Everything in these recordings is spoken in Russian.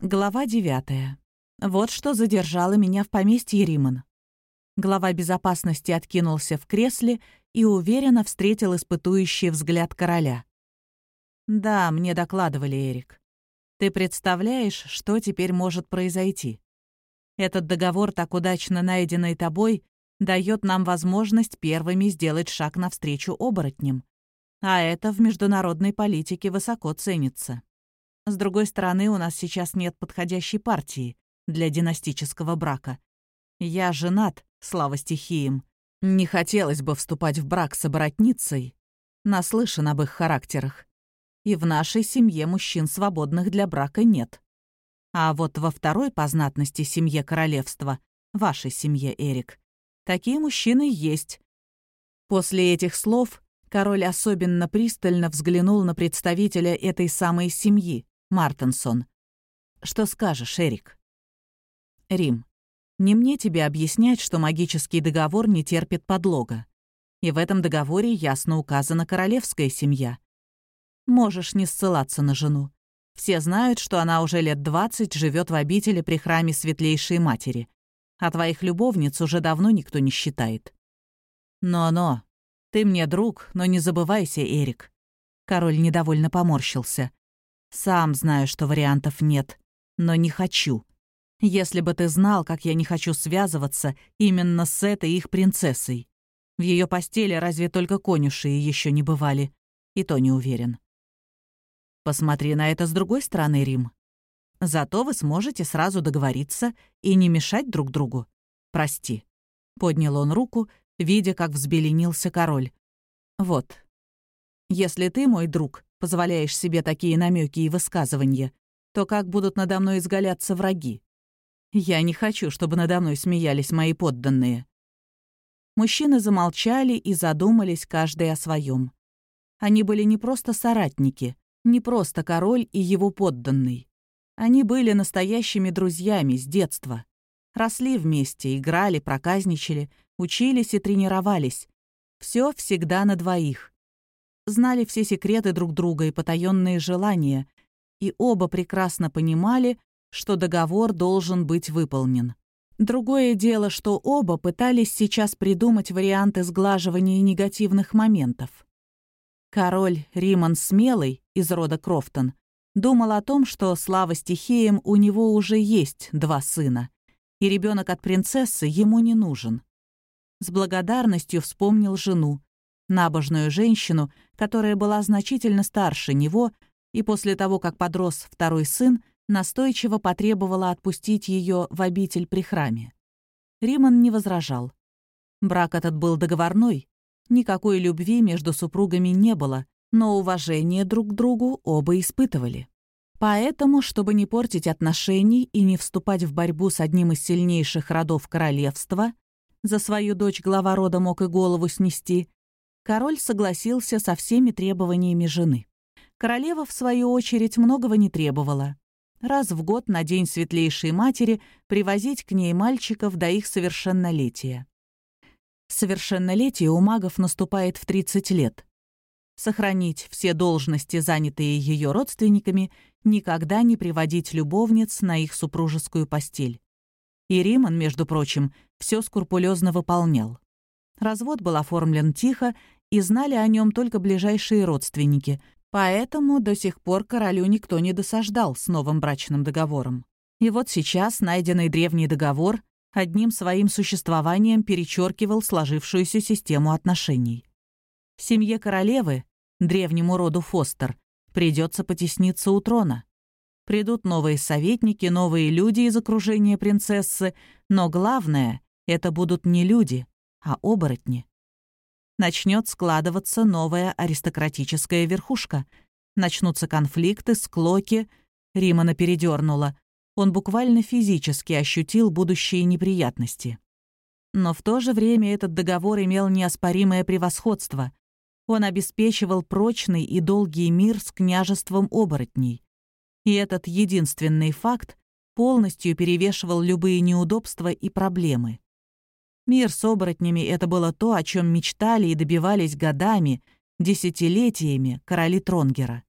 Глава девятая. Вот что задержало меня в поместье Риман. Глава безопасности откинулся в кресле и уверенно встретил испытующий взгляд короля. «Да, мне докладывали, Эрик. Ты представляешь, что теперь может произойти? Этот договор, так удачно найденный тобой, дает нам возможность первыми сделать шаг навстречу оборотням. А это в международной политике высоко ценится. С другой стороны, у нас сейчас нет подходящей партии для династического брака. Я женат, слава стихиям. Не хотелось бы вступать в брак с оборотницей. Наслышан об их характерах. И в нашей семье мужчин свободных для брака нет. А вот во второй по знатности семье королевства, вашей семье, Эрик, такие мужчины есть. После этих слов король особенно пристально взглянул на представителя этой самой семьи, Мартенсон. Что скажешь, Эрик? Рим. Не мне тебе объяснять, что магический договор не терпит подлога. И в этом договоре ясно указана королевская семья. Можешь не ссылаться на жену. Все знают, что она уже лет двадцать живет в обители при храме Светлейшей Матери. А твоих любовниц уже давно никто не считает. Но-но, ты мне друг, но не забывайся, Эрик. Король недовольно поморщился. Сам знаю, что вариантов нет, но не хочу. Если бы ты знал, как я не хочу связываться именно с этой их принцессой. В ее постели разве только конюши еще не бывали, и то не уверен. Посмотри на это с другой стороны, Рим. Зато вы сможете сразу договориться и не мешать друг другу. Прости. Поднял он руку, видя, как взбеленился король. Вот. Если ты, мой друг, позволяешь себе такие намеки и высказывания, то как будут надо мной изгаляться враги? Я не хочу, чтобы надо мной смеялись мои подданные». Мужчины замолчали и задумались каждый о своем. Они были не просто соратники, не просто король и его подданный. Они были настоящими друзьями с детства. Росли вместе, играли, проказничали, учились и тренировались. Все всегда на двоих знали все секреты друг друга и потаенные желания, и оба прекрасно понимали, что договор должен быть выполнен. Другое дело, что оба пытались сейчас придумать варианты сглаживания негативных моментов. Король Риман Смелый из рода Крофтон думал о том, что, слава стихиям, у него уже есть два сына, и ребенок от принцессы ему не нужен. С благодарностью вспомнил жену, набожную женщину, которая была значительно старше него, и после того, как подрос второй сын, настойчиво потребовала отпустить ее в обитель при храме. Риман не возражал. Брак этот был договорной, никакой любви между супругами не было, но уважение друг к другу оба испытывали. Поэтому, чтобы не портить отношений и не вступать в борьбу с одним из сильнейших родов королевства, за свою дочь глава рода мог и голову снести, король согласился со всеми требованиями жены. Королева, в свою очередь, многого не требовала. Раз в год на День Светлейшей Матери привозить к ней мальчиков до их совершеннолетия. Совершеннолетие у магов наступает в 30 лет. Сохранить все должности, занятые ее родственниками, никогда не приводить любовниц на их супружескую постель. И Риман, между прочим, все скрупулезно выполнял. Развод был оформлен тихо и знали о нем только ближайшие родственники, поэтому до сих пор королю никто не досаждал с новым брачным договором. И вот сейчас найденный древний договор одним своим существованием перечеркивал сложившуюся систему отношений. Семье королевы, древнему роду Фостер, придется потесниться у трона. Придут новые советники, новые люди из окружения принцессы, но главное — это будут не люди, а оборотни начнет складываться новая аристократическая верхушка. Начнутся конфликты, склоки. Римана передернула. Он буквально физически ощутил будущие неприятности. Но в то же время этот договор имел неоспоримое превосходство. Он обеспечивал прочный и долгий мир с княжеством оборотней. И этот единственный факт полностью перевешивал любые неудобства и проблемы. Мир с оборотнями — это было то, о чем мечтали и добивались годами, десятилетиями короли Тронгера.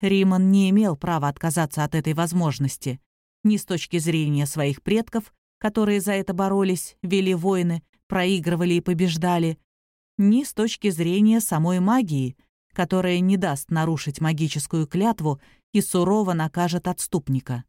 Риман не имел права отказаться от этой возможности. Ни с точки зрения своих предков, которые за это боролись, вели войны, проигрывали и побеждали, ни с точки зрения самой магии, которая не даст нарушить магическую клятву и сурово накажет отступника.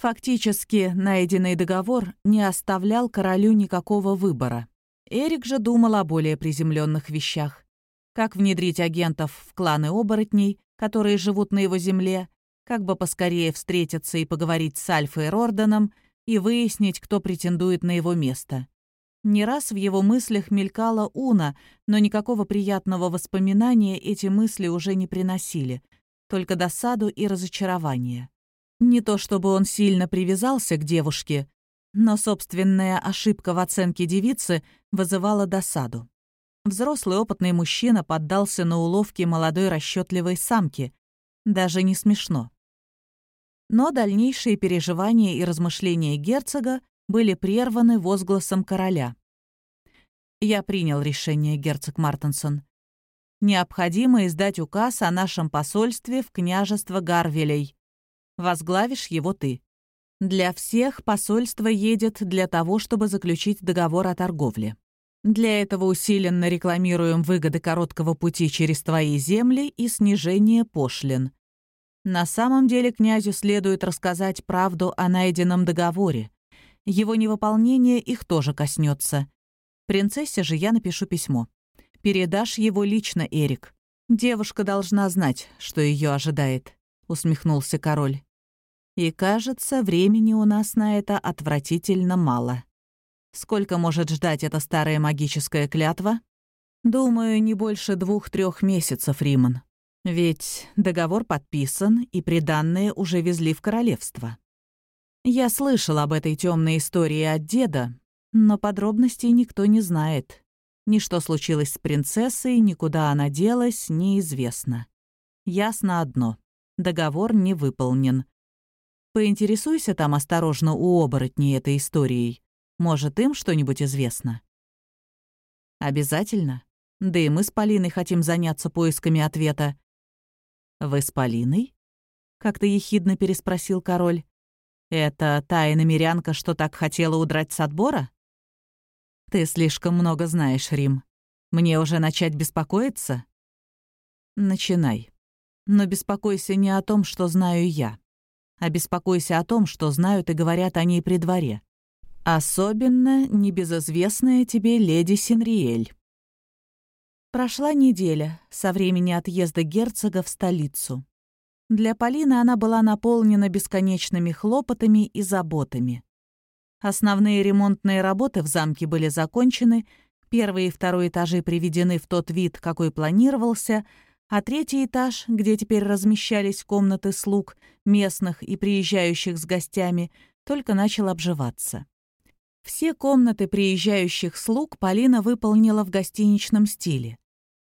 Фактически, найденный договор не оставлял королю никакого выбора. Эрик же думал о более приземленных вещах. Как внедрить агентов в кланы оборотней, которые живут на его земле, как бы поскорее встретиться и поговорить с Альфой Рорданом и выяснить, кто претендует на его место. Не раз в его мыслях мелькала Уна, но никакого приятного воспоминания эти мысли уже не приносили, только досаду и разочарование. Не то чтобы он сильно привязался к девушке, но собственная ошибка в оценке девицы вызывала досаду. Взрослый опытный мужчина поддался на уловки молодой расчетливой самки. Даже не смешно. Но дальнейшие переживания и размышления герцога были прерваны возгласом короля. «Я принял решение, герцог Мартенсон. Необходимо издать указ о нашем посольстве в княжество Гарвелей. Возглавишь его ты. Для всех посольство едет для того, чтобы заключить договор о торговле. Для этого усиленно рекламируем выгоды короткого пути через твои земли и снижение пошлин. На самом деле князю следует рассказать правду о найденном договоре, его невыполнение их тоже коснется. Принцессе же я напишу письмо. Передашь его лично, Эрик. Девушка должна знать, что ее ожидает», — усмехнулся король. «И кажется, времени у нас на это отвратительно мало. Сколько может ждать эта старая магическая клятва? Думаю, не больше двух-трех месяцев, Риман. Ведь договор подписан, и приданные уже везли в королевство. Я слышал об этой темной истории от деда, но подробностей никто не знает. Ни что случилось с принцессой, ни куда она делась, неизвестно. Ясно одно — договор не выполнен. Поинтересуйся там осторожно у оборотней этой историей. Может, им что-нибудь известно? Обязательно. Да и мы с Полиной хотим заняться поисками ответа. «Вы с Полиной?» — как-то ехидно переспросил король. «Это та иномерянка, что так хотела удрать с отбора?» «Ты слишком много знаешь, Рим. Мне уже начать беспокоиться?» «Начинай. Но беспокойся не о том, что знаю я, а беспокойся о том, что знают и говорят о ней при дворе. Особенно небезызвестная тебе леди Синриэль». Прошла неделя со времени отъезда герцога в столицу. Для Полины она была наполнена бесконечными хлопотами и заботами. Основные ремонтные работы в замке были закончены, первый и второй этажи приведены в тот вид, какой планировался, а третий этаж, где теперь размещались комнаты слуг, местных и приезжающих с гостями, только начал обживаться. Все комнаты приезжающих слуг Полина выполнила в гостиничном стиле.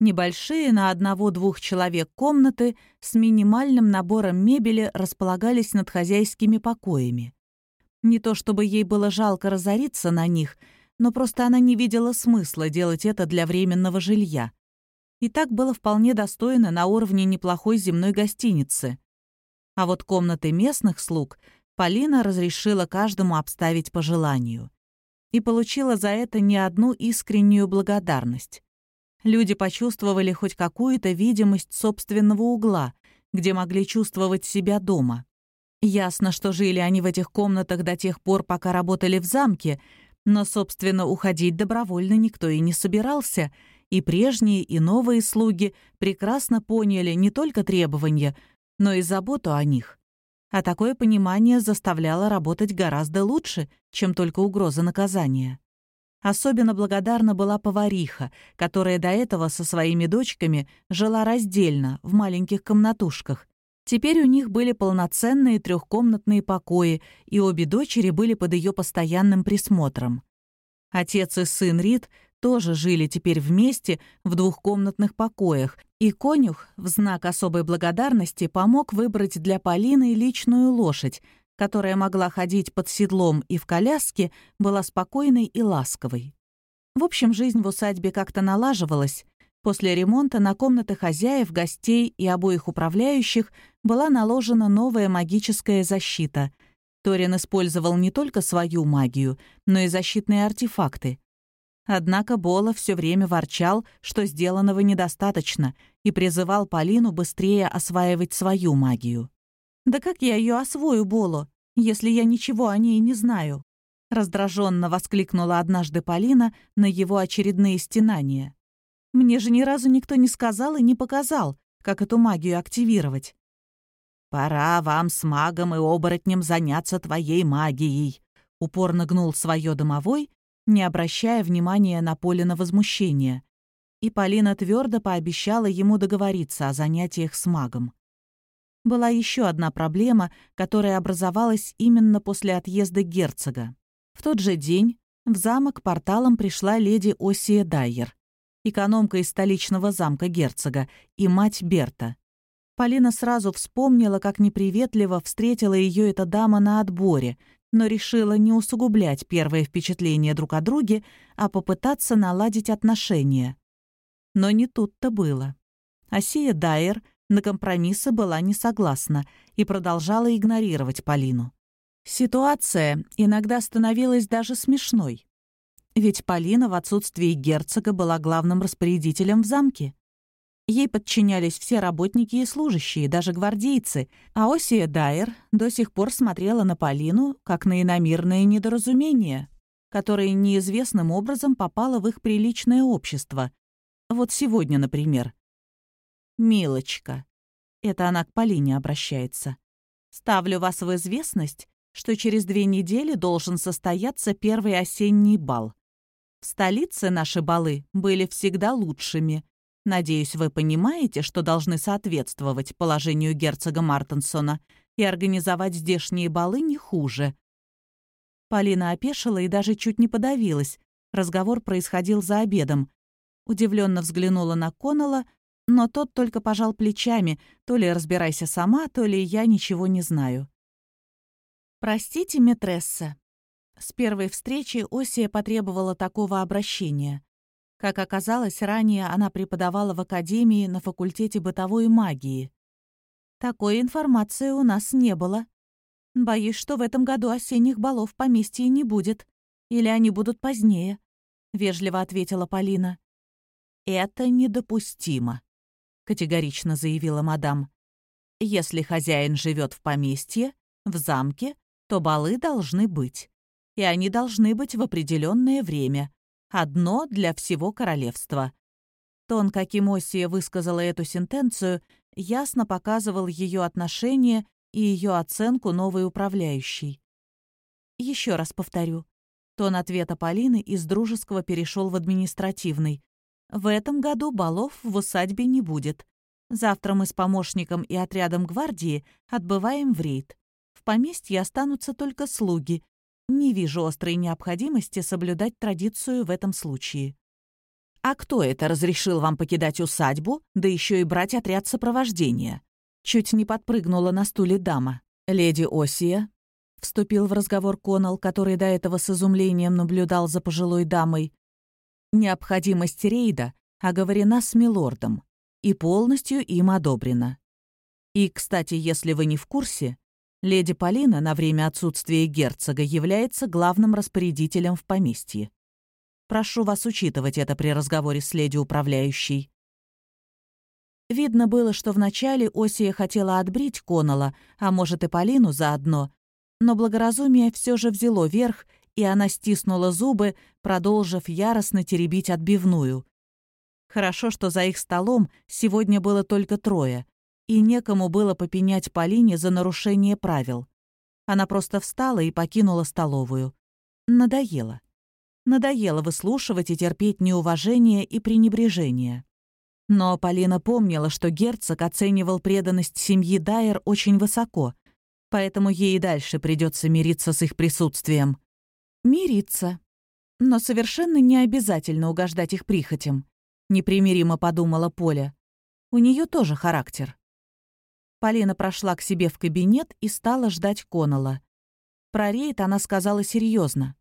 Небольшие на одного-двух человек комнаты с минимальным набором мебели располагались над хозяйскими покоями. Не то чтобы ей было жалко разориться на них, но просто она не видела смысла делать это для временного жилья. И так было вполне достойно на уровне неплохой земной гостиницы. А вот комнаты местных слуг Полина разрешила каждому обставить по желанию. И получила за это не одну искреннюю благодарность люди почувствовали хоть какую-то видимость собственного угла, где могли чувствовать себя дома. Ясно, что жили они в этих комнатах до тех пор, пока работали в замке, но, собственно, уходить добровольно никто и не собирался, и прежние, и новые слуги прекрасно поняли не только требования, но и заботу о них. А такое понимание заставляло работать гораздо лучше, чем только угроза наказания. Особенно благодарна была повариха, которая до этого со своими дочками жила раздельно, в маленьких комнатушках. Теперь у них были полноценные трехкомнатные покои, и обе дочери были под ее постоянным присмотром. Отец и сын Рид тоже жили теперь вместе в двухкомнатных покоях, и конюх в знак особой благодарности помог выбрать для Полины личную лошадь, которая могла ходить под седлом и в коляске, была спокойной и ласковой. В общем, жизнь в усадьбе как-то налаживалась. После ремонта на комнаты хозяев, гостей и обоих управляющих была наложена новая магическая защита. Торин использовал не только свою магию, но и защитные артефакты. Однако Бола все время ворчал, что сделанного недостаточно, и призывал Полину быстрее осваивать свою магию. «Да как я ее освою, Болу, если я ничего о ней не знаю?» Раздраженно воскликнула однажды Полина на его очередные стенания. «Мне же ни разу никто не сказал и не показал, как эту магию активировать». «Пора вам с магом и оборотнем заняться твоей магией», — упорно гнул свое домовой, не обращая внимания на поле на возмущение. И Полина твердо пообещала ему договориться о занятиях с магом. Была еще одна проблема, которая образовалась именно после отъезда герцога. В тот же день в замок порталом пришла леди Осия Дайер, экономка из столичного замка герцога, и мать Берта. Полина сразу вспомнила, как неприветливо встретила ее эта дама на отборе, но решила не усугублять первое впечатление друг о друге, а попытаться наладить отношения. Но не тут-то было. Асия Дайер на компромиссы была не согласна и продолжала игнорировать Полину. Ситуация иногда становилась даже смешной. Ведь Полина в отсутствии герцога была главным распорядителем в замке. Ей подчинялись все работники и служащие, даже гвардейцы, а Осия Дайер до сих пор смотрела на Полину как на иномирное недоразумение, которое неизвестным образом попало в их приличное общество. Вот сегодня, например. «Милочка», — это она к Полине обращается, «ставлю вас в известность, что через две недели должен состояться первый осенний бал. В столице наши балы были всегда лучшими, Надеюсь, вы понимаете, что должны соответствовать положению герцога Мартенсона и организовать здешние балы не хуже». Полина опешила и даже чуть не подавилась. Разговор происходил за обедом. Удивленно взглянула на Коннелла, но тот только пожал плечами, то ли разбирайся сама, то ли я ничего не знаю. «Простите, метресса». С первой встречи Осия потребовала такого обращения. Как оказалось, ранее она преподавала в академии на факультете бытовой магии. Такой информации у нас не было. Боюсь, что в этом году осенних балов в поместье не будет. Или они будут позднее», — вежливо ответила Полина. «Это недопустимо», — категорично заявила мадам. «Если хозяин живет в поместье, в замке, то балы должны быть. И они должны быть в определенное время, Одно для всего королевства. Тон, каким Осия высказала эту сентенцию, ясно показывал ее отношение и ее оценку новой управляющей. Еще раз повторю. Тон ответа Полины из дружеского перешел в административный. В этом году балов в усадьбе не будет. Завтра мы с помощником и отрядом гвардии отбываем в рейд. В поместье останутся только слуги, не вижу острой необходимости соблюдать традицию в этом случае. «А кто это разрешил вам покидать усадьбу, да еще и брать отряд сопровождения?» Чуть не подпрыгнула на стуле дама. «Леди Осия», — вступил в разговор Конал, который до этого с изумлением наблюдал за пожилой дамой. «Необходимость рейда оговорена с милордом и полностью им одобрена. И, кстати, если вы не в курсе, Леди Полина на время отсутствия герцога является главным распорядителем в поместье. Прошу вас учитывать это при разговоре с леди управляющей. Видно было, что вначале Осия хотела отбрить Конала, а может и Полину заодно, но благоразумие все же взяло верх, и она стиснула зубы, продолжив яростно теребить отбивную. Хорошо, что за их столом сегодня было только трое, и некому было попенять Полине за нарушение правил. Она просто встала и покинула столовую. Надоело. Надоело выслушивать и терпеть неуважение и пренебрежение. Но Полина помнила, что герцог оценивал преданность семьи Дайер очень высоко, поэтому ей и дальше придется мириться с их присутствием. Мириться. Но совершенно не обязательно угождать их прихотям, непримиримо подумала Поля. У нее тоже характер. Полина прошла к себе в кабинет и стала ждать Коннелла. Про рейд она сказала серьезно.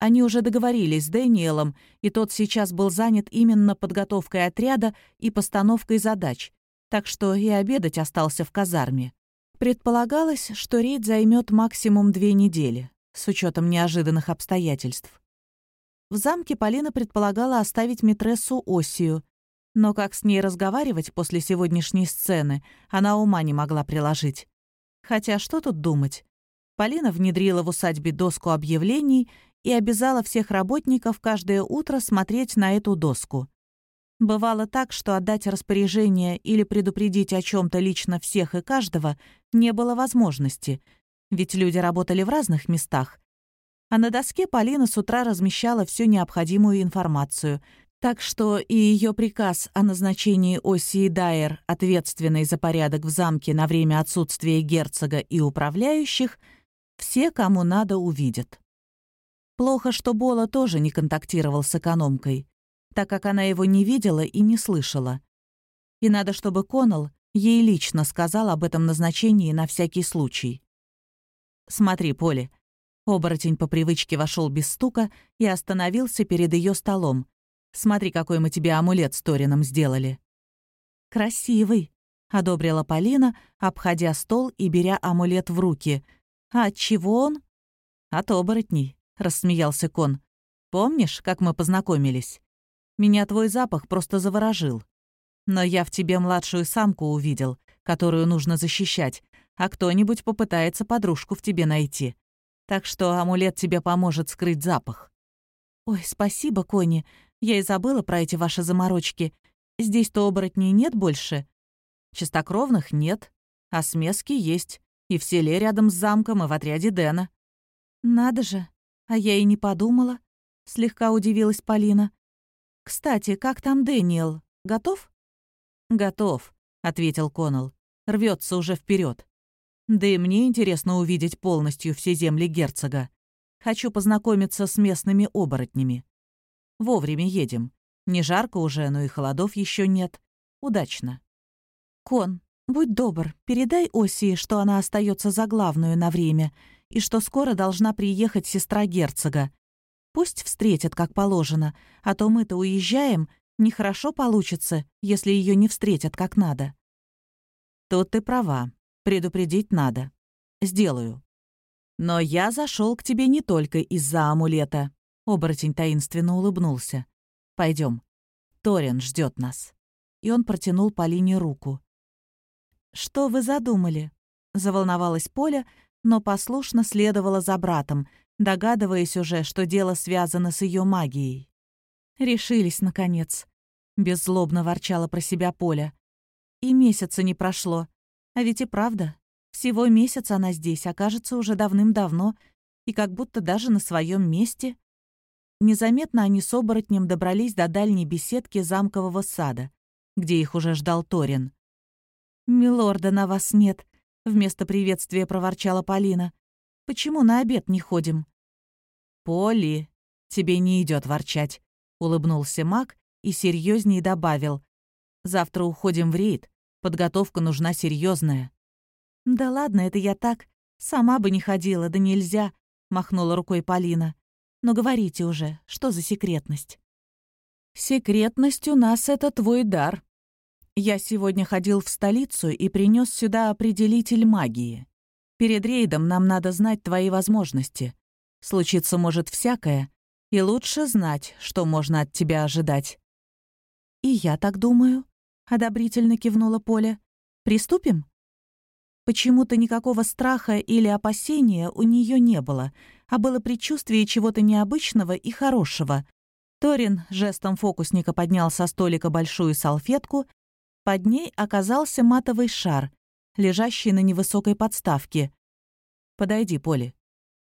Они уже договорились с Дэниелом, и тот сейчас был занят именно подготовкой отряда и постановкой задач, так что и обедать остался в казарме. Предполагалось, что рейд займет максимум две недели, с учетом неожиданных обстоятельств. В замке Полина предполагала оставить Митрессу Осию, но как с ней разговаривать после сегодняшней сцены, она ума не могла приложить. Хотя что тут думать? Полина внедрила в усадьбе доску объявлений и обязала всех работников каждое утро смотреть на эту доску. Бывало так, что отдать распоряжение или предупредить о чем то лично всех и каждого не было возможности, ведь люди работали в разных местах. А на доске Полина с утра размещала всю необходимую информацию, так что и ее приказ о назначении Оси Дайер, ответственной за порядок в замке на время отсутствия герцога и управляющих, все, кому надо, увидят. Плохо, что Бола тоже не контактировал с экономкой так как она его не видела и не слышала. И надо, чтобы Коннелл ей лично сказал об этом назначении на всякий случай. «Смотри, Поле». Оборотень по привычке вошел без стука и остановился перед ее столом. «Смотри, какой мы тебе амулет с Торином сделали». «Красивый», — одобрила Полина, обходя стол и беря амулет в руки. «А от чего он?» «От оборотней», — рассмеялся Кон. «Помнишь, как мы познакомились?» Меня твой запах просто заворожил. Но я в тебе младшую самку увидел, которую нужно защищать, а кто-нибудь попытается подружку в тебе найти. Так что амулет тебе поможет скрыть запах». «Ой, спасибо, Кони. Я и забыла про эти ваши заморочки. Здесь-то оборотней нет больше?» «Чистокровных нет, а смески есть. И в селе рядом с замком, и в отряде Дэна». «Надо же, а я и не подумала», — слегка удивилась Полина. «Кстати, как там Дэниел? Готов?» «Готов», — ответил Коннелл. Рвется уже вперед. Да и мне интересно увидеть полностью все земли герцога. Хочу познакомиться с местными оборотнями. Вовремя едем. Не жарко уже, но и холодов еще нет. Удачно. Кон, будь добр, передай Осии, что она остается за главную на время, и что скоро должна приехать сестра герцога. Пусть встретят, как положено, а то мы-то уезжаем, нехорошо получится, если ее не встретят как надо. Тут ты права, предупредить надо. Сделаю. Но я зашел к тебе не только из-за амулета. Оборотень таинственно улыбнулся. Пойдем. Торин ждет нас. И он протянул Полине руку. «Что вы задумали?» Заволновалась Поля, но послушно следовала за братом, догадываясь уже, что дело связано с ее магией. «Решились, наконец», — беззлобно ворчала про себя Поля. «И месяца не прошло. А ведь и правда, всего месяц она здесь, окажется уже давным-давно, и как будто даже на своем месте». Незаметно они с оборотнем добрались до дальней беседки замкового сада, где их уже ждал Торин. «Милорда на вас нет», — вместо приветствия проворчала Полина. «Почему на обед не ходим?» «Поли, тебе не идет ворчать», — улыбнулся маг и серьезнее добавил. «Завтра уходим в рейд. Подготовка нужна серьезная. «Да ладно, это я так. Сама бы не ходила, да нельзя», — махнула рукой Полина. «Но говорите уже, что за секретность?» «Секретность у нас — это твой дар. Я сегодня ходил в столицу и принес сюда определитель магии. Перед рейдом нам надо знать твои возможности. Случиться может всякое, и лучше знать, что можно от тебя ожидать». «И я так думаю», — одобрительно кивнула Поля. «Приступим?» Почему-то никакого страха или опасения у нее не было, а было предчувствие чего-то необычного и хорошего. Торин жестом фокусника поднял со столика большую салфетку, под ней оказался матовый шар, лежащий на невысокой подставке. «Подойди, Поли»,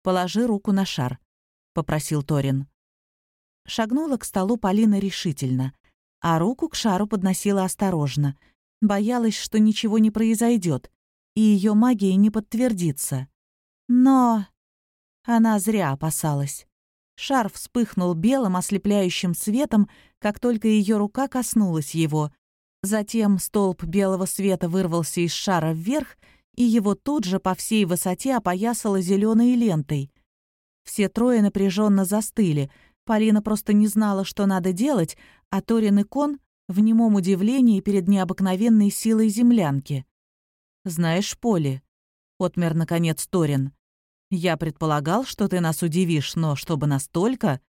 «Положи руку на шар», — попросил Торин. Шагнула к столу Полина решительно, а руку к шару подносила осторожно. Боялась, что ничего не произойдет, и ее магия не подтвердится. Но она зря опасалась. Шар вспыхнул белым ослепляющим светом, как только ее рука коснулась его. Затем столб белого света вырвался из шара вверх и его тут же по всей высоте опоясало зеленой лентой. Все трое напряженно застыли. Полина просто не знала, что надо делать, а Торин и Кон в немом удивлении перед необыкновенной силой землянки. «Знаешь, Поли, — отмер, наконец, Торин. «Я предполагал, что ты нас удивишь, но чтобы настолько...»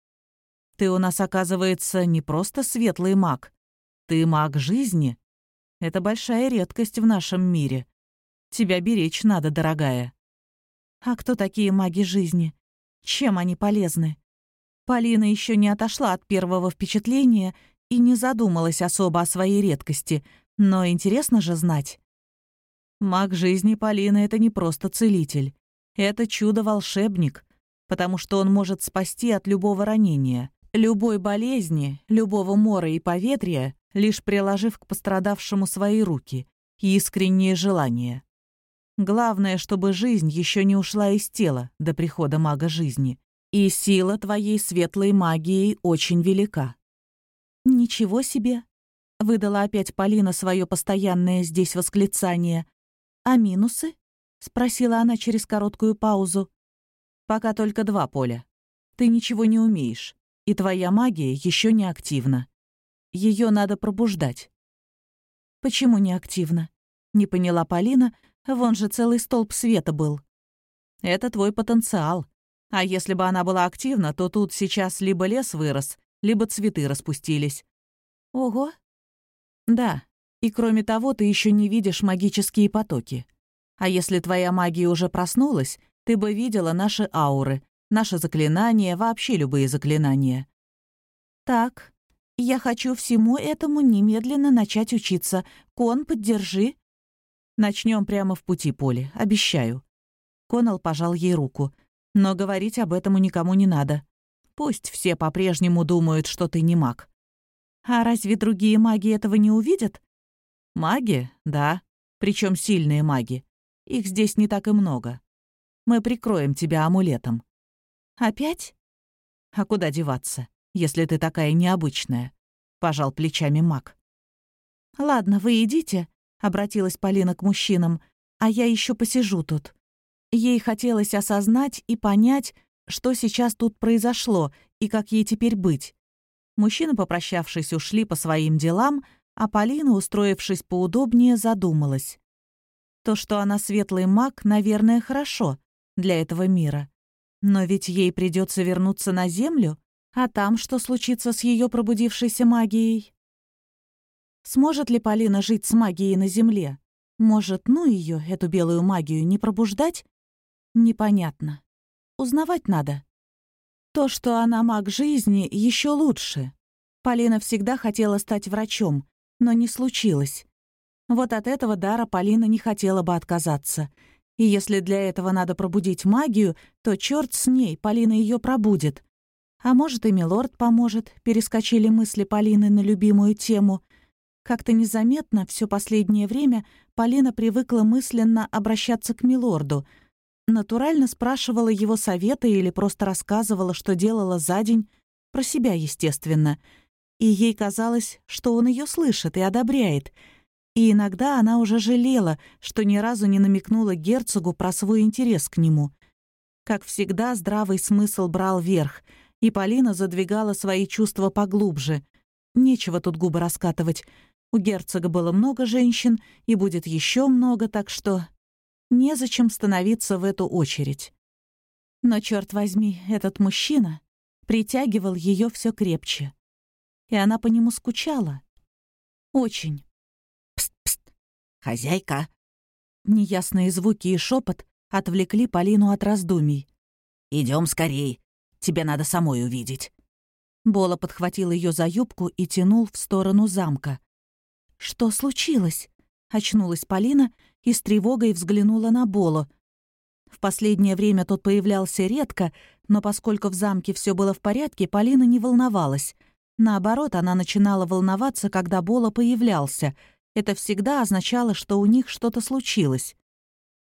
«Ты у нас, оказывается, не просто светлый маг. Ты маг жизни. Это большая редкость в нашем мире. Тебя беречь надо, дорогая». «А кто такие маги жизни? Чем они полезны?» Полина еще не отошла от первого впечатления и не задумалась особо о своей редкости, но интересно же знать. Маг жизни Полины — это не просто целитель. Это чудо-волшебник, потому что он может спасти от любого ранения, любой болезни, любого мора и поветрия, лишь приложив к пострадавшему свои руки и искреннее желание. Главное, чтобы жизнь еще не ушла из тела до прихода мага жизни. И сила твоей светлой магии очень велика. «Ничего себе!» — выдала опять Полина свое постоянное здесь восклицание. «А минусы?» — спросила она через короткую паузу. «Пока только два поля. Ты ничего не умеешь, и твоя магия еще не активна. Ее надо пробуждать». «Почему не активна?» — не поняла Полина, вон же целый столб света был. «Это твой потенциал. А если бы она была активна, то тут сейчас либо лес вырос, либо цветы распустились». «Ого!» «Да, и кроме того, ты еще не видишь магические потоки. А если твоя магия уже проснулась, ты бы видела наши ауры, наши заклинания, вообще любые заклинания. Так, я хочу всему этому немедленно начать учиться. Кон, поддержи. Начнем прямо в пути, Поле, обещаю. Конал пожал ей руку. Но говорить об этом никому не надо. Пусть все по-прежнему думают, что ты не маг. А разве другие маги этого не увидят? Маги, да, причем сильные маги. Их здесь не так и много. Мы прикроем тебя амулетом. Опять? А куда деваться, если ты такая необычная? Пожал плечами маг. Ладно, вы идите, обратилась Полина к мужчинам, а я еще посижу тут. Ей хотелось осознать и понять, что сейчас тут произошло и как ей теперь быть. Мужчины, попрощавшись, ушли по своим делам, а Полина, устроившись поудобнее, задумалась. То, что она светлый маг, наверное, хорошо для этого мира. Но ведь ей придется вернуться на Землю, а там что случится с ее пробудившейся магией? Сможет ли Полина жить с магией на Земле? Может, ну ее, эту белую магию, не пробуждать? Непонятно. Узнавать надо. То, что она маг жизни, еще лучше. Полина всегда хотела стать врачом, но не случилось. Вот от этого дара Полина не хотела бы отказаться. И если для этого надо пробудить магию, то черт с ней, Полина ее пробудит. А может, и Милорд поможет, перескочили мысли Полины на любимую тему. Как-то незаметно все последнее время Полина привыкла мысленно обращаться к Милорду. Натурально спрашивала его совета или просто рассказывала, что делала за день, про себя, естественно — и ей казалось, что он ее слышит и одобряет. И иногда она уже жалела, что ни разу не намекнула герцогу про свой интерес к нему. Как всегда, здравый смысл брал верх, и Полина задвигала свои чувства поглубже. Нечего тут губы раскатывать. У герцога было много женщин, и будет еще много, так что незачем становиться в эту очередь. Но, черт возьми, этот мужчина притягивал ее все крепче и она по нему скучала. Очень. «Пст-пст! Хозяйка!» Неясные звуки и шепот отвлекли Полину от раздумий. Идем скорей. Тебе надо самой увидеть». Бола подхватил ее за юбку и тянул в сторону замка. «Что случилось?» — очнулась Полина и с тревогой взглянула на Болу. В последнее время тот появлялся редко, но поскольку в замке все было в порядке, Полина не волновалась. Наоборот, она начинала волноваться, когда Бола появлялся. Это всегда означало, что у них что-то случилось.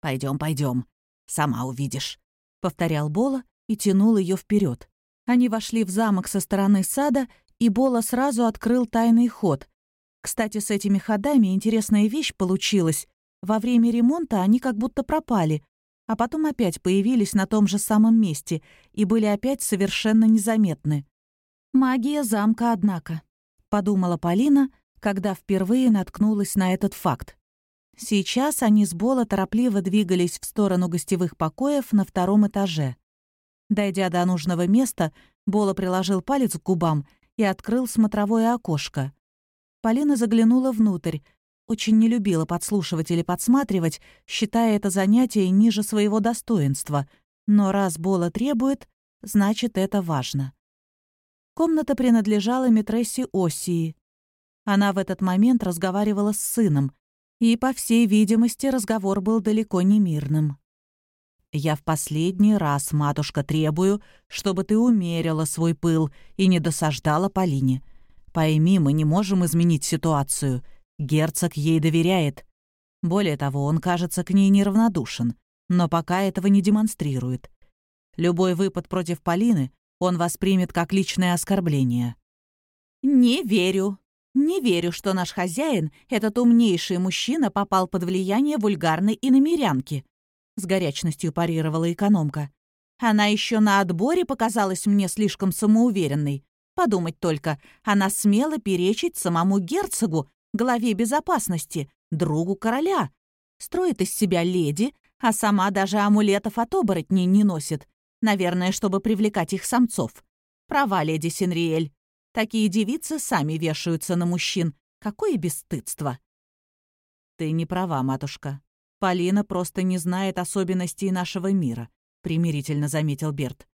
Пойдем, пойдем, сама увидишь», — повторял Бола и тянул ее вперед. Они вошли в замок со стороны сада, и Бола сразу открыл тайный ход. Кстати, с этими ходами интересная вещь получилась. Во время ремонта они как будто пропали, а потом опять появились на том же самом месте и были опять совершенно незаметны. «Магия замка, однако», — подумала Полина, когда впервые наткнулась на этот факт. Сейчас они с Бола торопливо двигались в сторону гостевых покоев на втором этаже. Дойдя до нужного места, Бола приложил палец к губам и открыл смотровое окошко. Полина заглянула внутрь, очень не любила подслушивать или подсматривать, считая это занятие ниже своего достоинства. Но раз Бола требует, значит, это важно. Комната принадлежала Митрессе Осии. Она в этот момент разговаривала с сыном, и, по всей видимости, разговор был далеко не мирным. «Я в последний раз, матушка, требую, чтобы ты умерила свой пыл и не досаждала Полине. Пойми, мы не можем изменить ситуацию. Герцог ей доверяет. Более того, он, кажется, к ней неравнодушен, но пока этого не демонстрирует. Любой выпад против Полины он воспримет как личное оскорбление. «Не верю. Не верю, что наш хозяин, этот умнейший мужчина, попал под влияние вульгарной иномерянки», с горячностью парировала экономка. «Она еще на отборе показалась мне слишком самоуверенной. Подумать только, она смела перечить самому герцогу, главе безопасности, другу короля. Строит из себя леди, а сама даже амулетов от оборотней не носит. Наверное, чтобы привлекать их самцов. Права, леди Синриэль. Такие девицы сами вешаются на мужчин. Какое бесстыдство. Ты не права, матушка. Полина просто не знает особенностей нашего мира, примирительно заметил Берт.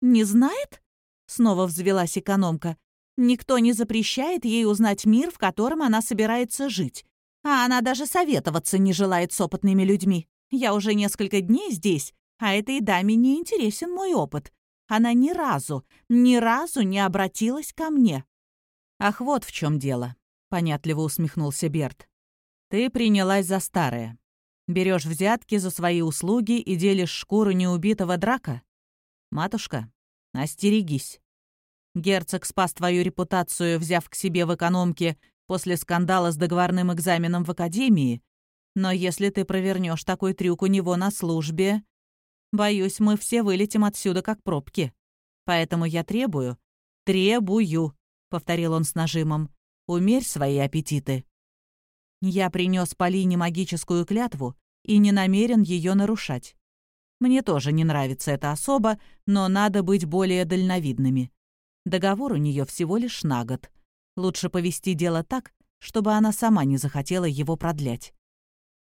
Не знает? Снова взвелась экономка. Никто не запрещает ей узнать мир, в котором она собирается жить. А она даже советоваться не желает с опытными людьми. Я уже несколько дней здесь, а этой даме не интересен мой опыт. Она ни разу, ни разу не обратилась ко мне. «Ах, вот в чем дело», — понятливо усмехнулся Берт. «Ты принялась за старое. Берешь взятки за свои услуги и делишь шкуру неубитого драка? Матушка, остерегись. Герцог спас твою репутацию, взяв к себе в экономке после скандала с договорным экзаменом в академии. Но если ты провернешь такой трюк у него на службе, боюсь, мы все вылетим отсюда как пробки. Поэтому я требую, требую, повторил он с нажимом, умерь свои аппетиты. Я принес Полине магическую клятву и не намерен ее нарушать. Мне тоже не нравится эта особа, но надо быть более дальновидными. Договор у нее всего лишь на год. Лучше повести дело так, чтобы она сама не захотела его продлять.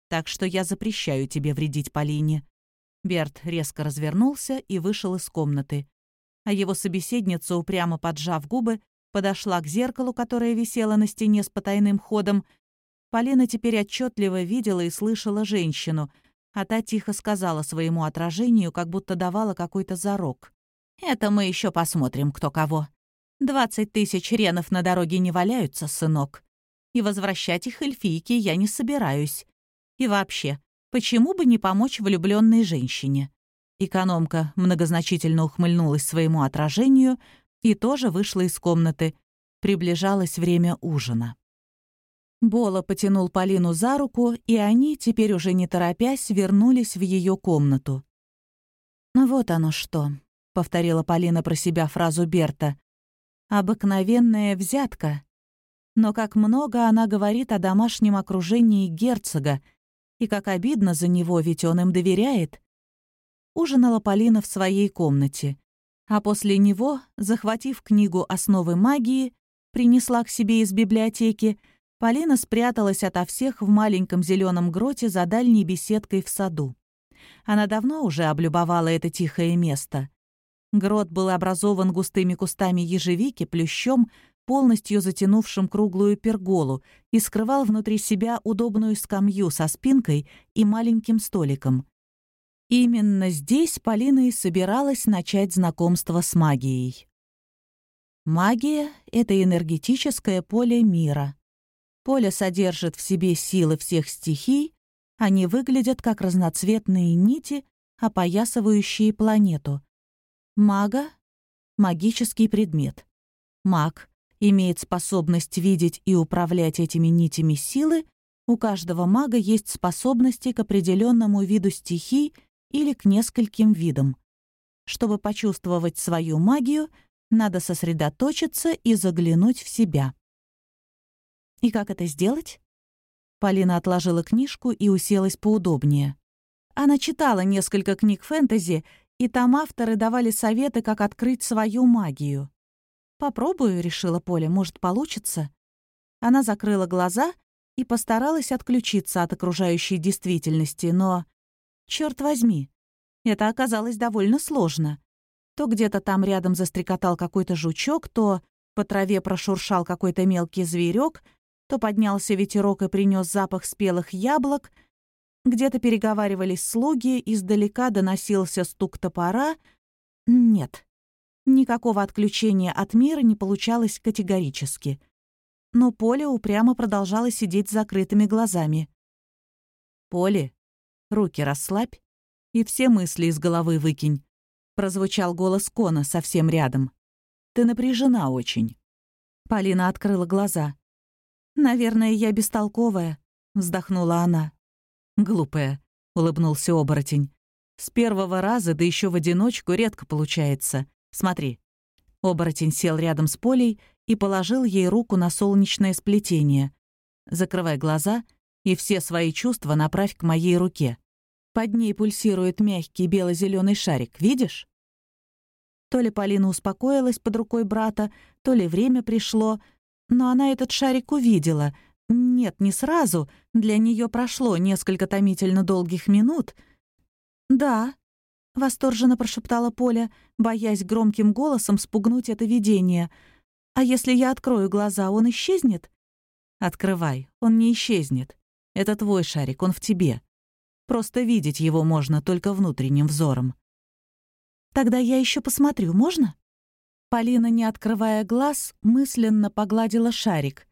Так что я запрещаю тебе вредить Полине». Берт резко развернулся и вышел из комнаты. А его собеседница, упрямо поджав губы, подошла к зеркалу, которое висело на стене с потайным ходом. Полина теперь отчетливо видела и слышала женщину, а та тихо сказала своему отражению, как будто давала какой-то зарок. «Это мы еще посмотрим, кто кого. Двадцать тысяч ренов на дороге не валяются, сынок. И возвращать их эльфийке я не собираюсь. И вообще, почему бы не помочь влюбленной женщине? Экономка многозначительно ухмыльнулась своему отражению и тоже вышла из комнаты. Приближалось время ужина. Бола потянул Полину за руку, и они, теперь уже не торопясь, вернулись в ее комнату. «Ну вот оно что», — повторила Полина про себя фразу Берта. Обыкновенная взятка. Но как много она говорит о домашнем окружении герцога, и как обидно за него, ведь он им доверяет. Ужинала Полина в своей комнате, а после него, захватив книгу «Основы магии», принесла к себе из библиотеки, Полина спряталась ото всех в маленьком зеленом гроте за дальней беседкой в саду. Она давно уже облюбовала это тихое место. Грот был образован густыми кустами ежевики, плющом, полностью затянувшим круглую перголу, и скрывал внутри себя удобную скамью со спинкой и маленьким столиком. Именно здесь Полина и собиралась начать знакомство с магией. Магия — это энергетическое поле мира. Поле содержит в себе силы всех стихий, они выглядят как разноцветные нити, опоясывающие планету — Мага — магический предмет. Маг имеет способность видеть и управлять этими нитями силы, у каждого мага есть способности к определенному виду стихий или к нескольким видам. Чтобы почувствовать свою магию, надо сосредоточиться и заглянуть в себя. И как это сделать? Полина отложила книжку и уселась поудобнее. Она читала несколько книг фэнтези, и там авторы давали советы, как открыть свою магию. «Попробую», — решила Поля, — «может, получится». Она закрыла глаза и постаралась отключиться от окружающей действительности, но... Черт возьми, это оказалось довольно сложно. То где-то там рядом застрекотал какой-то жучок, то по траве прошуршал какой-то мелкий зверек, то поднялся ветерок и принес запах спелых яблок, где-то переговаривались слуги, издалека доносился стук топора. Нет, никакого отключения от мира не получалось категорически но Поля упрямо продолжала сидеть с закрытыми глазами. «Поле, руки расслабь и все мысли из головы выкинь», — прозвучал голос Кона совсем рядом. «Ты напряжена очень». Полина открыла глаза. «Наверное, я бестолковая», — вздохнула она. «Глупая», — улыбнулся оборотень. «С первого раза, да еще в одиночку, редко получается. Смотри». Оборотень сел рядом с Полей и положил ей руку на солнечное сплетение. «Закрывай глаза и все свои чувства направь к моей руке. Под ней пульсирует мягкий бело зеленый шарик, видишь?» То ли Полина успокоилась под рукой брата, то ли время пришло, но она этот шарик увидела. Нет, не сразу, для нее прошло несколько томительно долгих минут. «Да», — восторженно прошептала Поля, боясь громким голосом спугнуть это видение — а если я открою глаза, он исчезнет? Открывай, он не исчезнет. Это твой шарик, он в тебе. Просто видеть его можно только внутренним взором. Тогда я еще посмотрю, можно? Полина, не открывая глаз, мысленно погладила шарик,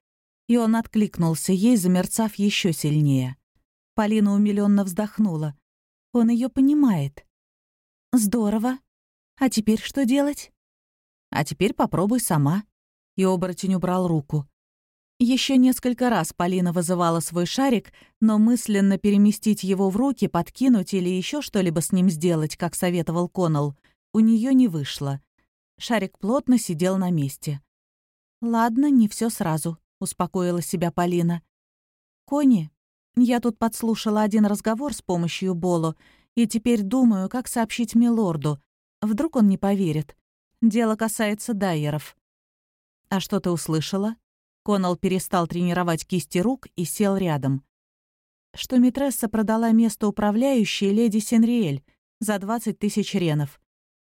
и он откликнулся ей, замерцав еще сильнее. Полина умиленно вздохнула. Он ее понимает. Здорово. А теперь что делать? А теперь попробуй сама и оборотень убрал руку. Еще несколько раз Полина вызывала свой шарик, но мысленно переместить его в руки, подкинуть или еще что-либо с ним сделать, как советовал Коннелл, у нее не вышло. Шарик плотно сидел на месте. «Ладно, не все сразу», — успокоила себя Полина. «Кони, я тут подслушала один разговор с помощью Боло, и теперь думаю, как сообщить Милорду. Вдруг он не поверит. Дело касается дайеров. «А что ты услышала?» Конал перестал тренировать кисти рук и сел рядом. Что Митресса продала место управляющей леди Сенриэль за 20 тысяч ренов.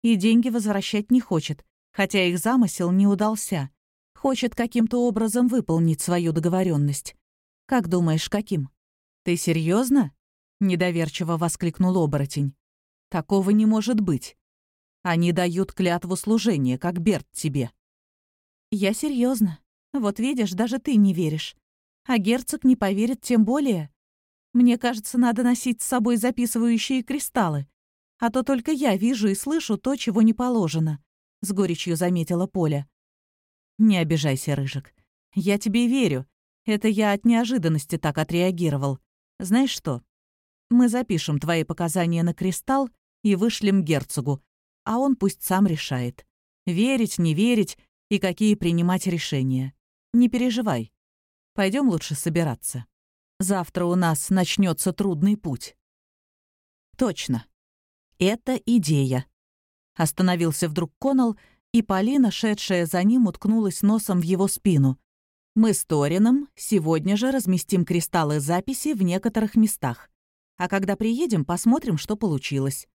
И деньги возвращать не хочет, хотя их замысел не удался. Хочет каким-то образом выполнить свою договоренность. Как думаешь, каким? «Ты серьезно? Недоверчиво воскликнул оборотень. «Такого не может быть. Они дают клятву служения, как Берт тебе. «Я серьезно. Вот видишь, даже ты не веришь. А герцог не поверит тем более. Мне кажется, надо носить с собой записывающие кристаллы. А то только я вижу и слышу то, чего не положено», — с горечью заметила Поля. «Не обижайся, Рыжик. Я тебе верю. Это я от неожиданности так отреагировал. Знаешь что? Мы запишем твои показания на кристалл и вышлем герцогу, а он пусть сам решает. Верить, не верить и какие принимать решения. Не переживай. Пойдем лучше собираться. Завтра у нас начнется трудный путь. Точно. Это идея. Остановился вдруг Конал, и Полина, шедшая за ним, уткнулась носом в его спину. Мы с Торином сегодня же разместим кристаллы записи в некоторых местах. А когда приедем, посмотрим, что получилось.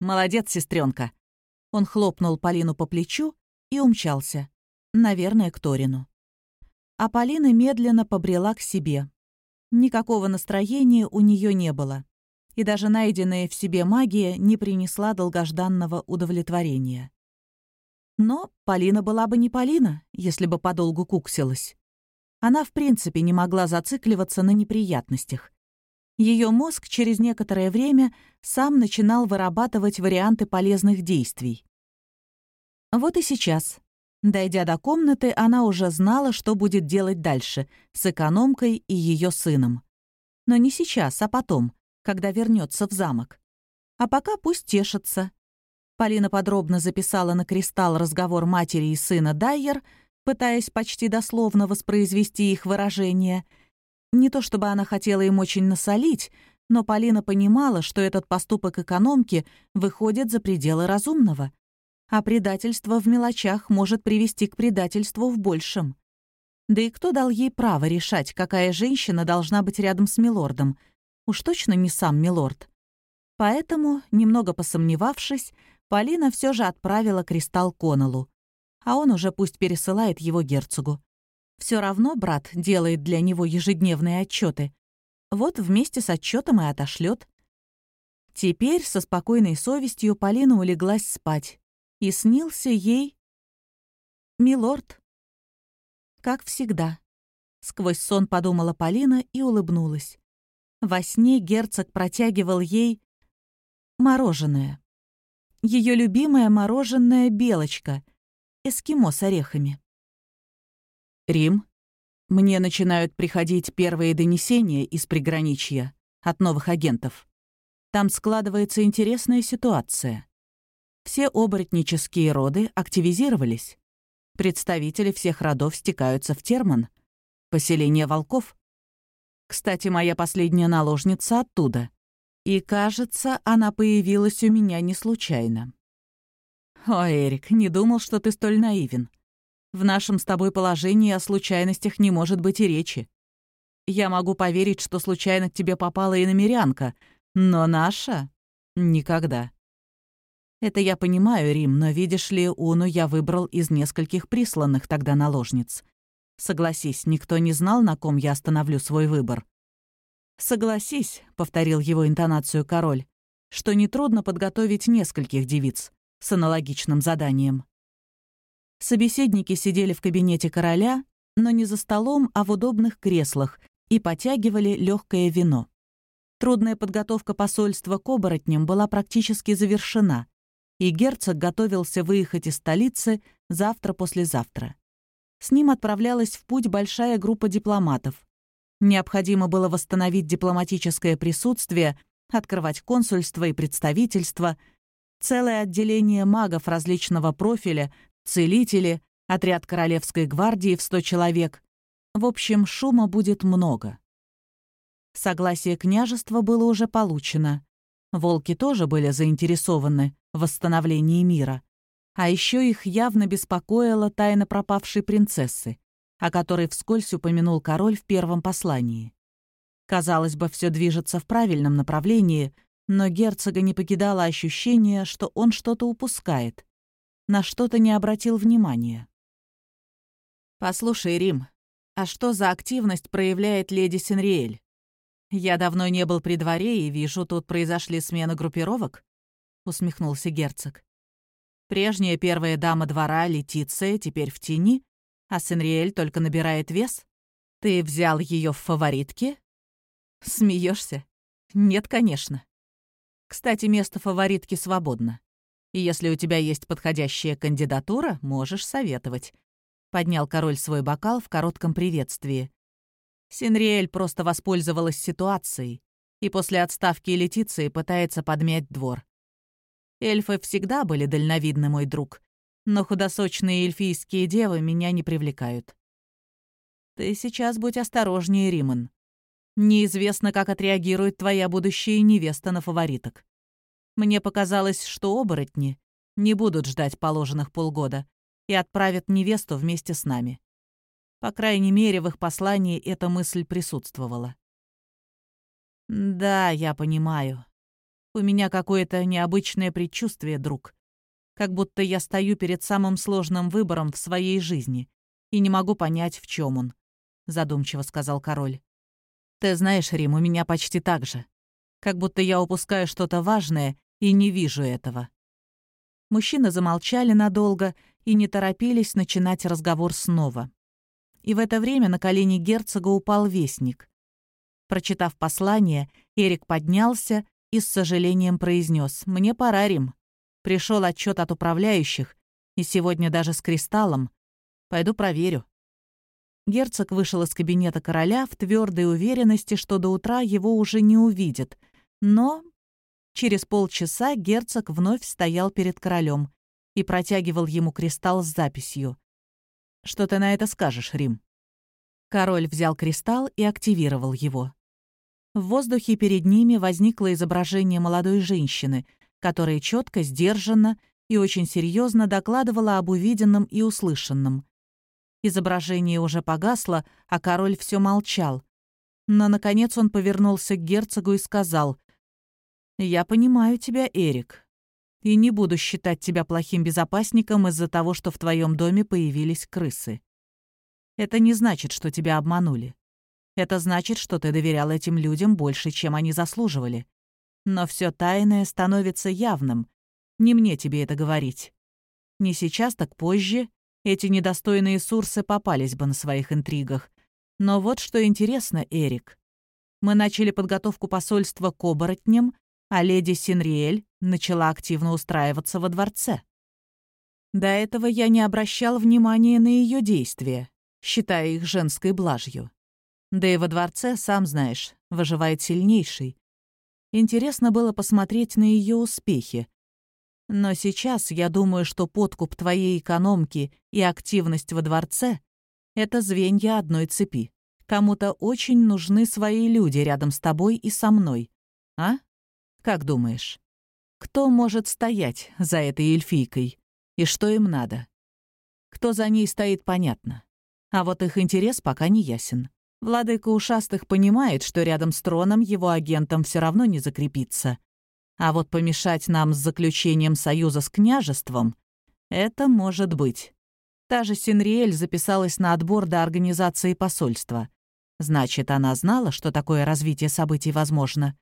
Молодец, сестренка. Он хлопнул Полину по плечу и умчался. Наверное, к Торину. А Полина медленно побрела к себе. Никакого настроения у нее не было. И даже найденная в себе магия не принесла долгожданного удовлетворения. Но Полина была бы не Полина, если бы подолгу куксилась. Она в принципе не могла зацикливаться на неприятностях. Ее мозг через некоторое время сам начинал вырабатывать варианты полезных действий. Вот и сейчас, Дойдя до комнаты, она уже знала, что будет делать дальше с экономкой и ее сыном. Но не сейчас, а потом, когда вернется в замок. А пока пусть тешится. Полина подробно записала на кристалл разговор матери и сына Дайер, пытаясь почти дословно воспроизвести их выражение, Не то чтобы она хотела им очень насолить, но Полина понимала, что этот поступок экономки выходит за пределы разумного. А предательство в мелочах может привести к предательству в большем. Да и кто дал ей право решать, какая женщина должна быть рядом с милордом? Уж точно не сам милорд. Поэтому, немного посомневавшись, Полина все же отправила кристалл Коннеллу. А он уже пусть пересылает его герцогу. Все равно брат делает для него ежедневные отчеты. Вот вместе с отчетом и отошлет. Теперь со спокойной совестью Полина улеглась спать. И снился ей... Милорд. Как всегда. Сквозь сон подумала Полина и улыбнулась. Во сне герцог протягивал ей мороженое. Ее любимая мороженое белочка, эскимо с орехами. Рим. Мне начинают приходить первые донесения из приграничья от новых агентов. Там складывается интересная ситуация. Все оборотнические роды активизировались. Представители всех родов стекаются в Терман. Поселение волков. Кстати, моя последняя наложница оттуда. И, кажется, она появилась у меня не случайно. О, Эрик, не думал, что ты столь наивен. В нашем с тобой положении о случайностях не может быть и речи. Я могу поверить, что случайно к тебе попала и намерянка, но наша — никогда. Это я понимаю, Рим, но видишь ли, Уну я выбрал из нескольких присланных тогда наложниц. Согласись, никто не знал, на ком я остановлю свой выбор. «Согласись», — повторил его интонацию король, «что нетрудно подготовить нескольких девиц с аналогичным заданием». Собеседники сидели в кабинете короля, но не за столом, а в удобных креслах и потягивали легкое вино. Трудная подготовка посольства к оборотням была практически завершена, и герцог готовился выехать из столицы завтра-послезавтра. С ним отправлялась в путь большая группа дипломатов, Необходимо было восстановить дипломатическое присутствие, открывать консульство и представительство, целое отделение магов различного профиля, целители, отряд Королевской гвардии в 100 человек. В общем, шума будет много. Согласие княжества было уже получено. Волки тоже были заинтересованы в восстановлении мира. А еще их явно беспокоила тайна пропавшей принцессы о которой вскользь упомянул король в первом послании. Казалось бы, все движется в правильном направлении, но герцога не покидало ощущение, что он что-то упускает, на что-то не обратил внимания. «Послушай, Рим, а что за активность проявляет леди Синриэль? Я давно не был при дворе и вижу, тут произошли смены группировок?» — усмехнулся герцог. «Прежняя первая дама двора, Летиция, теперь в тени, а Сенриэль только набирает вес? Ты взял ее в фаворитки? Смеешься? Нет, конечно. Кстати, место фаворитки свободно. И если у тебя есть подходящая кандидатура, можешь советовать. Поднял король свой бокал в коротком приветствии. Синриэль просто воспользовалась ситуацией и после отставки Летиции пытается подмять двор. Эльфы всегда были дальновидны, мой друг, но худосочные эльфийские девы меня не привлекают. Ты сейчас будь осторожнее, Риман. Неизвестно, как отреагирует твоя будущая невеста на фавориток. Мне показалось, что оборотни не будут ждать положенных полгода и отправят невесту вместе с нами. По крайней мере, в их послании эта мысль присутствовала. «Да, я понимаю. У меня какое-то необычное предчувствие, друг как будто я стою перед самым сложным выбором в своей жизни и не могу понять, в чем он», — задумчиво сказал король. «Ты знаешь, Рим, у меня почти так же. Как будто я упускаю что-то важное и не вижу этого». Мужчины замолчали надолго и не торопились начинать разговор снова. И в это время на колени герцога упал вестник. Прочитав послание, Эрик поднялся и с сожалением произнес «Мне пора, Рим. Пришел отчет от управляющих, и сегодня даже с кристаллом. Пойду проверю. Герцог вышел из кабинета короля в твердой уверенности, что до утра его уже не увидят. Но через полчаса герцог вновь стоял перед королем и протягивал ему кристалл с записью. «Что ты на это скажешь, Рим?» Король взял кристалл и активировал его. В воздухе перед ними возникло изображение молодой женщины, которая четко, сдержанно и очень серьезно докладывала об увиденном и услышанном. Изображение уже погасло, а король все молчал. Но, наконец, он повернулся к герцогу и сказал, «Я понимаю тебя, Эрик, и не буду считать тебя плохим безопасником из-за того, что в твоем доме появились крысы. Это не значит, что тебя обманули. Это значит, что ты доверял этим людям больше, чем они заслуживали. Но все тайное становится явным. Не мне тебе это говорить. Не сейчас, так позже эти недостойные сурсы попались бы на своих интригах. Но вот что интересно, Эрик. Мы начали подготовку посольства к оборотням, а леди Синриэль начала активно устраиваться во дворце. До этого я не обращал внимания на ее действия, считая их женской блажью. Да и во дворце, сам знаешь, выживает сильнейший. Интересно было посмотреть на ее успехи. Но сейчас я думаю, что подкуп твоей экономки и активность во дворце — это звенья одной цепи. Кому-то очень нужны свои люди рядом с тобой и со мной. А? Как думаешь? Кто может стоять за этой эльфийкой? И что им надо? Кто за ней стоит, понятно. А вот их интерес пока не ясен. Владыка ушастых понимает, что рядом с троном его агентом все равно не закрепится. А вот помешать нам с заключением союза с княжеством — это может быть. Та же Синриэль записалась на отбор до организации посольства. Значит, она знала, что такое развитие событий возможно.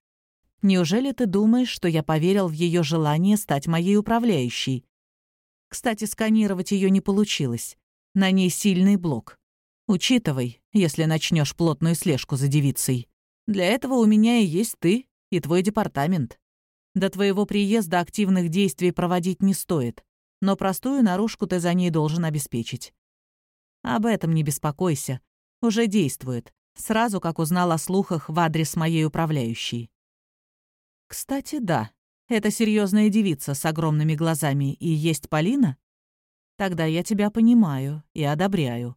Неужели ты думаешь, что я поверил в ее желание стать моей управляющей? Кстати, сканировать ее не получилось. На ней сильный блок. Учитывай, если начнешь плотную слежку за девицей. Для этого у меня и есть ты, и твой департамент. До твоего приезда активных действий проводить не стоит, но простую наружку ты за ней должен обеспечить. Об этом не беспокойся. Уже действует. Сразу, как узнал о слухах в адрес моей управляющей. Кстати, да. Это серьезная девица с огромными глазами и есть Полина? Тогда я тебя понимаю и одобряю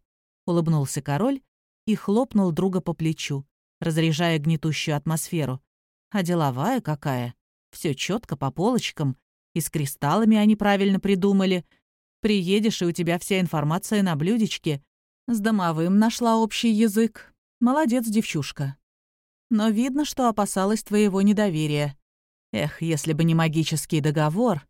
улыбнулся король и хлопнул друга по плечу, разряжая гнетущую атмосферу. А деловая какая? Все четко по полочкам, и с кристаллами они правильно придумали. Приедешь, и у тебя вся информация на блюдечке. С домовым нашла общий язык. Молодец, девчушка. Но видно, что опасалась твоего недоверия. Эх, если бы не магический договор.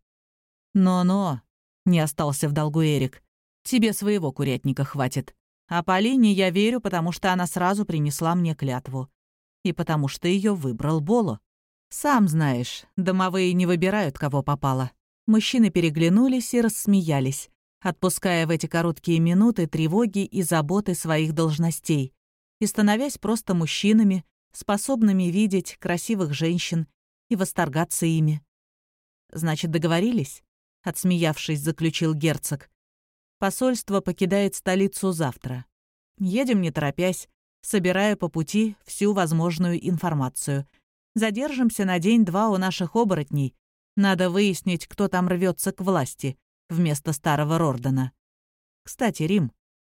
Но-но, не остался в долгу Эрик. Тебе своего курятника хватит. А Полине я верю, потому что она сразу принесла мне клятву. И потому что ее выбрал Боло. Сам знаешь, домовые не выбирают, кого попало. Мужчины переглянулись и рассмеялись, отпуская в эти короткие минуты тревоги и заботы своих должностей и становясь просто мужчинами, способными видеть красивых женщин и восторгаться ими. «Значит, договорились?» — отсмеявшись, заключил герцог. Посольство покидает столицу завтра. Едем не торопясь, собирая по пути всю возможную информацию. Задержимся на день-два у наших оборотней. Надо выяснить, кто там рвется к власти вместо старого Рордена. Кстати, Рим,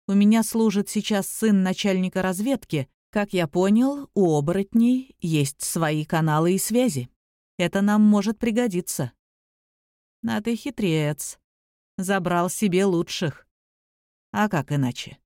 у меня служит сейчас сын начальника разведки. Как я понял, у оборотней есть свои каналы и связи. Это нам может пригодиться. А ты хитрец. Забрал себе лучших. А как иначе?